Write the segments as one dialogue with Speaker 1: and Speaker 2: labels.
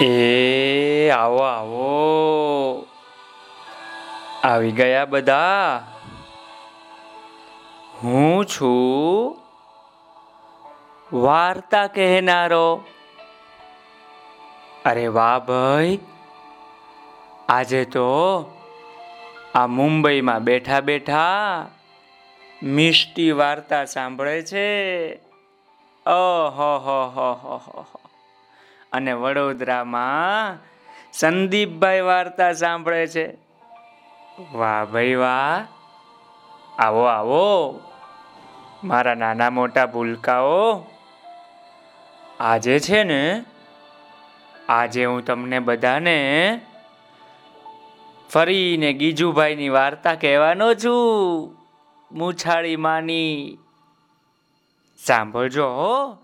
Speaker 1: એ, આવો આવો. આવી ગયા બધા. હું છું વાર્તા કહેનારો. અરે વાહ ભાઈ. આજે તો આ મુંબઈમાં બેઠા બેઠા મિષ્ટી વાર્તા સાંભળે છે. હો હો હો હો હો. અને વડોદરામાં સંદીપભાઈ વાર્તા સાંભળે છે. વાહ ભાઈ વાહ. આવો આવો. મારા નાના મોટા ભૂલકાઓ, આજે છે ને, આજે હું તમને બધાને ફરીને ગીજુભાઈની વાર્તા કહેવાનો છું. મૂછાળી માની. સાંભળજો હો.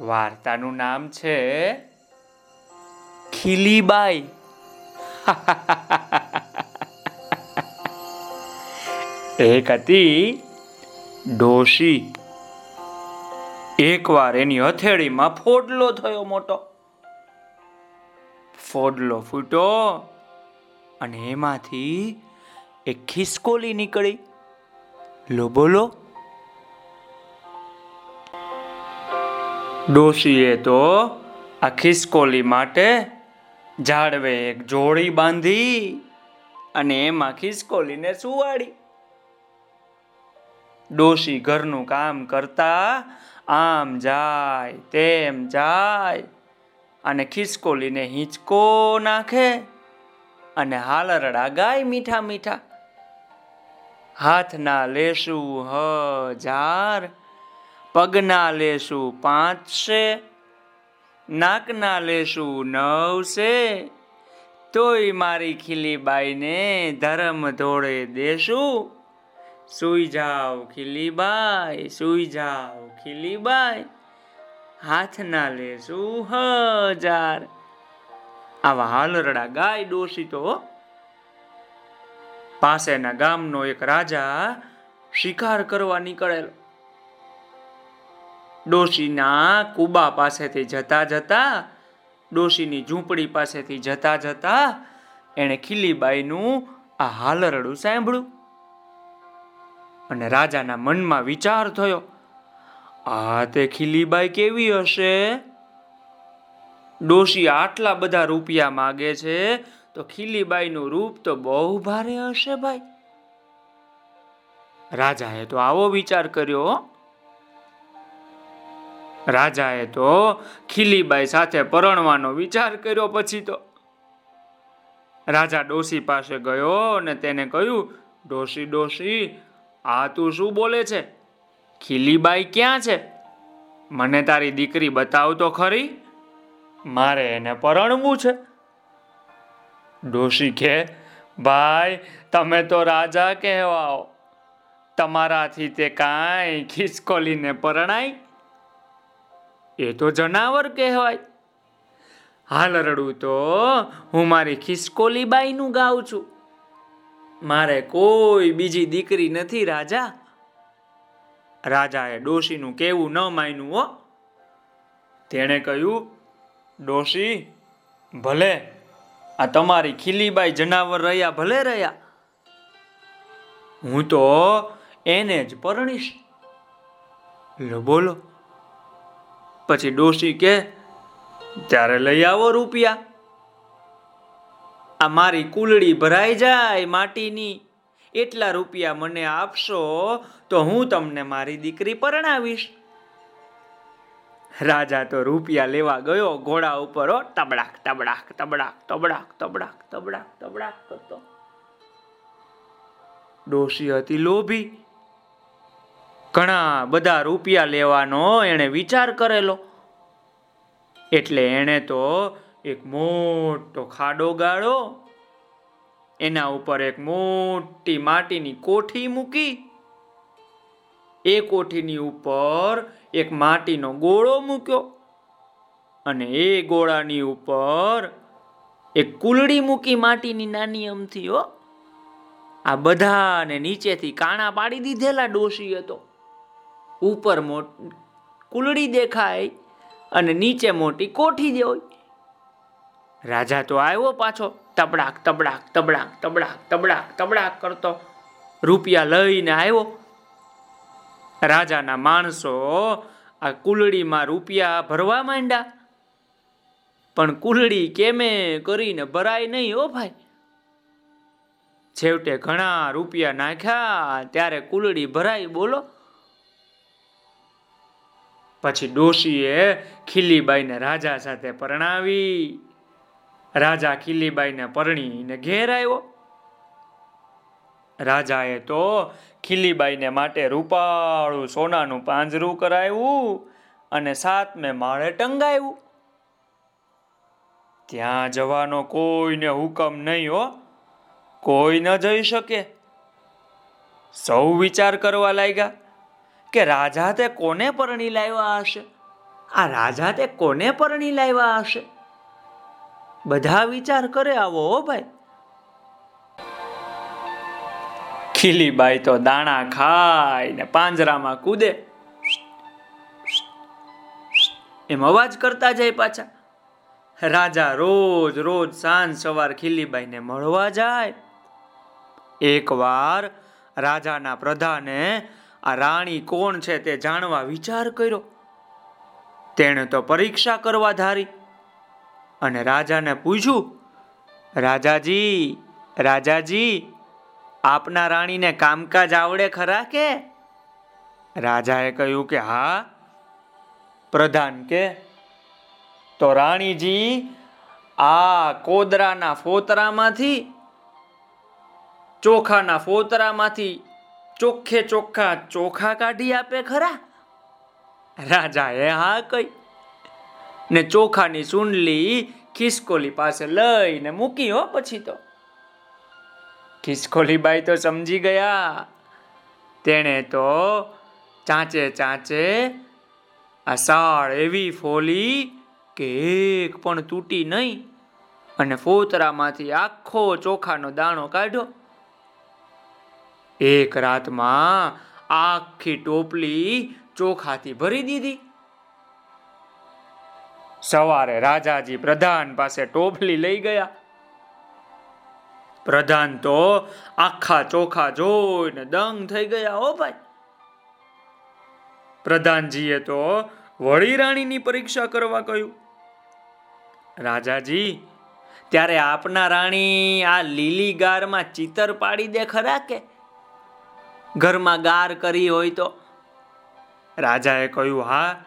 Speaker 1: વાર્તાનું નામ છે ખીલીબાઈ. એક હતી ડોશી. એકવાર એની હથેળીમાં ફોડલો થયો મોટો. ફોડલો ફૂટો અને એમાંથી એક ખિસકોલી નીકળી. લો બોલો ડોશીએ તો આ ખિસકોલી માટે ઝાડવે એક જોડી બાંધી અને એમાં ખિસકોલીને સુવાડી. ડોશી ઘરનું કામ કરતા આમ જાય, તેમ જાય અને ખિસકોલીને હિંચકો નાખે અને હાલરડા ગાય મીઠા મીઠા. હાથના લેશું હજાર પગના લેશું પાંચ છે નાકના લેશું નવસે તોય મારી ખીલીબાઈને ધર્મ ધોળે દેશું. સુઈ જાઓ ખીલીબાઈ, સુઈ જાઓ ખીલીબાઈ. હાથના લેશું હજાર. આવા હાલરડા ગાય ડોસી તો પાસેના ગામનો એક રાજા શિકાર કરવા નીકળેલો. ડોશીના કુબા પાસેથી જતા જતા, ડોશીની ઝૂંપડી પાસેથી જતા જતા એણે ખીલીબાઈનું આ હાલરડું સાંભળ્યું. અને રાજાના મનમાં વિચાર થયો, આ તે ખીલીબાઈ કેવી હશે? ડોશી આટલા બધા રૂપિયા માગે છે, તો ખીલીબાઈનું રૂપ તો બહુ ભારે હશે ભાઈ. રાજાએ તો આવો વિચાર કર્યો રાજાએ તો ખીલીબાઈ સાથે પરણવાનો વિચાર કર્યો પછી તો. રાજા ડોશી પાસે ગયો અને તેને કહ્યું, ડોશી ડોશી, આ તું શું બોલે છે? ખીલીબાઈ ક્યાં છે? મને તારી દીકરી બતાવ તો ખરી? મારે એને પરણવું છે. ડોશી કે ભાઈ, તમે તો રાજા કહેવાઓ. તમારાથી તે કાંઈ ખિસકોલીને પરણાય એ તો જનાવર કહેવાય. હાલરડું તો હું મારી ખિસકોલી બાઈનું ગાઉં છું. મારે કોઈ બીજી દીકરી નથી, રાજા. રાજાએ ડોશીનું કેવું ન માન્યું હો. તેણે કહ્યું, ડોશી, ભલે. આ તમારી ખીલીબાઈ જનાવર રહ્યા, ભલે રહ્યા. હું તો એને જ પરણીશ. લો બોલો. પછી ડોશી કે, ત્યારે લઈ આવો રૂપિયા. આ મારી કુલડી ભરાઈ જાય માટીની. એટલા રૂપિયા મને આપશો તો હું તમને મારી દીકરી પરણાવીશ. રાજા તો રૂપિયા લેવા ગયો ઘોડા ઉપર હો, તબડાક તબડાક તબડાક તબડાક તબડાક તબડાક તબડાક કરતો. ડોશી હતી લોભી. ઘણા બધા રૂપિયા લેવાનો એણે વિચાર કરેલો. એટલે એણે તો એક મોટો ખાડો ગાળો એના ઉપર એક મોટી માટીની કોઠી મૂકી. એ કોઠીની ઉપર એક માટીનો ગોળો મૂક્યો અને એ ગોળાની ઉપર એક કુલડી મૂકી માટીની નાની અમથી હો. આ બધાને નીચેથી કાણા પાડી દીધેલા ડોશી હતો. ઉપર મોટ, કુલડી દેખાય અને નીચે મોટી કોઠી દેવાય રાજા તો આવ્યો પાછો, તબડાક તબડાક તબડાક તબડાક તબડાક તબડાક કરતો. રૂપિયા લઈને આવ્યો. રાજાના માણસો આ કુલડીમાં રૂપિયા ભરવા માંડ્યા. પણ કુલડી કેમે કરીને ભરાય નહીં ઓ ભાઈ. છેવટે ઘણા રૂપિયા નાખ્યા, ત્યારે કુલડી ભરાઈ બોલો. પછી ડોશીએ ખીલીબાઈને રાજા સાથે પરણાવી. રાજા ખીલીબાઈને પરણીને ઘેર આવ્યો. રાજાએ તો ખીલીબાઈને માટે રૂપાળું સોનાનું પાંજરું કરાવ્યું અને સાતમે માળે ટંગાવ્યું. ત્યાં જવાનો કોઈને હુકમ નહીં હો. કોઈ ન જઈ શકે. સૌ વિચાર કરવા લાગ્યા. કે રાજા તે કોને પરણી લાવ્યા હશે? આ રાજા તે કોને પરણી લાવ્યા હશે? બધા વિચાર કરે આવો હો ભાઈ. ખીલીબાઈ તો દાણા ખાય ને પાંજરામાં કૂદે. એમ અવાજ કરતા જાય પાછા. રાજા રોજ રોજ સાંજ સવાર ખીલીબાઈને મળવા જાય. એકવાર રાજાના પ્રધાને આ રાણી કોણ છે તે જાણવા વિચાર કર્યો. તેણે તો પરીક્ષા કરવા ધારી અને રાજાને પૂછ્યું, રાજાજી રાજાજી, આપના રાણીને કામકાજ આવડે ખરા કે? રાજાએ કહ્યું કે, હા, પ્રધાન કે. તો રાણીજી, આ કોદરાના ફોતરામાંથી, ચોખાના ફોતરામાંથી ચોખ્ખે ચોખ્ખા ચોખા કાઢી આપે ખરા? રાજાએ હા કઈ ને ચોખાની સુંડલી ખિસકોલી પાસે લઈને મૂકી હો પછી તો. ખિસકોલી બાઈ તો સમજી ગયા. તેણે તો ચાંચે ચાંચે આ સાળ એવી ફોલી કે એક પણ તૂટી નહીં. અને ફોતરામાંથી આખો ચોખાનો દાણો કાઢ્યો. એક રાતમાં આખી ટોપલી ચોખાથી ભરી દીધી. સવારે રાજાજી પ્રધાન પાસે ટોપલી લઈ ગયા. પ્રધાન તો આખા ચોખા જોઈને દંગ થઈ ગયા હો ભાઈ. પ્રધાનજીએ તો વળી રાણીની પરીક્ષા કરવા કહ્યું. રાજાજી, ત્યારે આપના રાણી આ લીલી ગારમાં ચિતર પાડી દે ખરા કે ઘરમાં ગાર કરી હોય તો? રાજાએ કહ્યું, હા,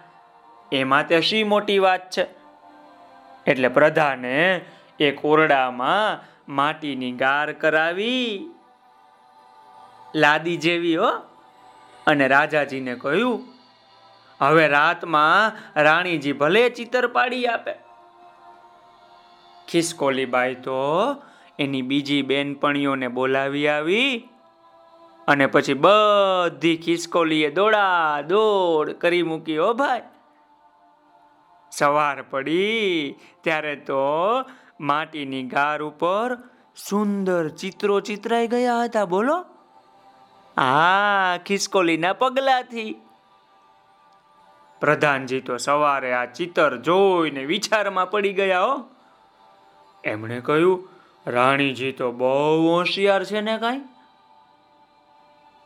Speaker 1: એમાં તે શી મોટી વાત છે? એટલે પ્રધાને એ કોરડામાં માટીની ગાર કરાવી. લાદી જેવી, હો. અને રાજાજીને કહ્યું, હવે રાતમાં રાણીજી ભલે ચિતર પાડી આપે. ખિસકોલીબાઈ તો એની બીજી બેનપણીઓને બોલાવી આવી અને પછી બધી ખિસકોલીએ દોડા દોડ કરી મૂકી હો ભાઈ. સવાર પડી, ત્યારે તો માટીની ગાર ઉપર સુંદર ચિત્રો ચિતરાઈ ગયા હતા. બોલો. આ ખિસકોલીના પગલાથી. પ્રધાનજી તો સવારે આ ચિત્ર જોઈને વિચારમાં પડી ગયા, હો. એમણે કહ્યું, રાણીજી તો બહુ હોશિયાર છે ને કાંઈ?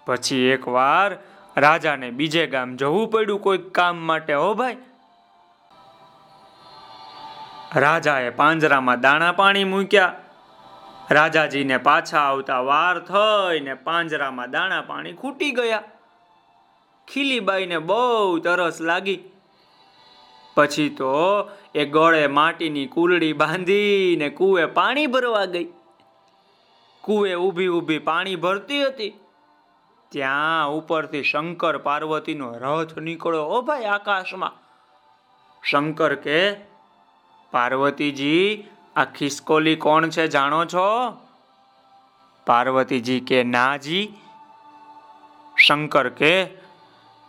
Speaker 1: પછી એકવાર રાજાને બીજે ગામ જવું પડ્યું કોઈક કામ માટે હો ભાઈ. રાજાએ પાંજરામાં દાણા પાણી મૂક્યા. રાજાજીને પાછા આવતા વાર થઈને પાંજરામાં દાણા પાણી ખૂટી ગયા. ખીલીબાઈને બહુ તરસ લાગી. પછી તો એ ગળે માટીની કુલડી બાંધીને કુએ પાણી ભરવા ગઈ. કુએ ઊભી ઊભી પાણી ભરતી હતી. ત્યાં ઉપરથી શંકર પાર્વતીનો રથ નીકળ્યો. ઓ ભાઈ આકાશમાં. શંકર કે, પાર્વતીજી, આ ખિસકોલી કોણ છે જાણો છો? પાર્વતીજી કે, નાજી. શંકર કે,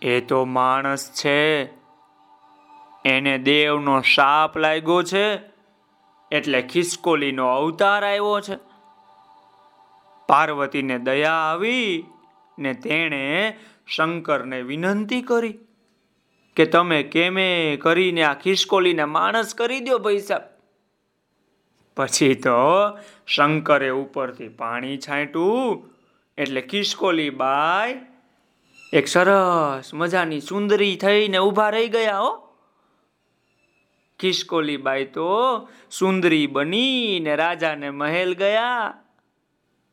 Speaker 1: એ તો માણસ છે. એને દેવનો શાપ લાગ્યો છે. એટલે ખિસકોલીનો અવતાર આવ્યો છે. પાર્વતીને દયા આવી. ને તેણે શંકરને વિનંતી કરી કે તમે કેમે કરીને આ ખિસકોલીને માણસ કરી દો પૈસા પછી તો શંકરે ઉપરથી પાણી છાંટ્યું એટલે ખિસકોલી બાય એક સરસ મજાની સુંદરી થઈને ઊભા રહી ગયા હો. ખિસકોલી બાઈ તો સુંદરી બનીને રાજાને મહેલ ગયા.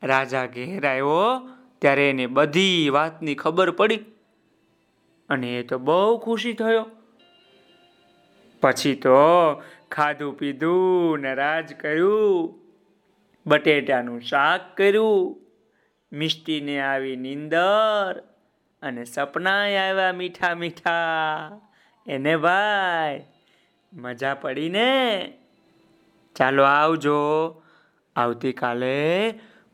Speaker 1: રાજા ઘેર આવ્યો ત્યારે એને બધી વાતની ખબર પડી અને એ તો બહુ ખુશી થયો. પછી તો ખાધું પીધું ને રાજ કર્યું, બટેટાનું શાક કર્યું, મિષ્ટીને આવી નીંદર અને સપના આવ્યા મીઠા મીઠા. એને ભાઈ, મજા પડી ને ચાલો આવજો, આવતીકાલે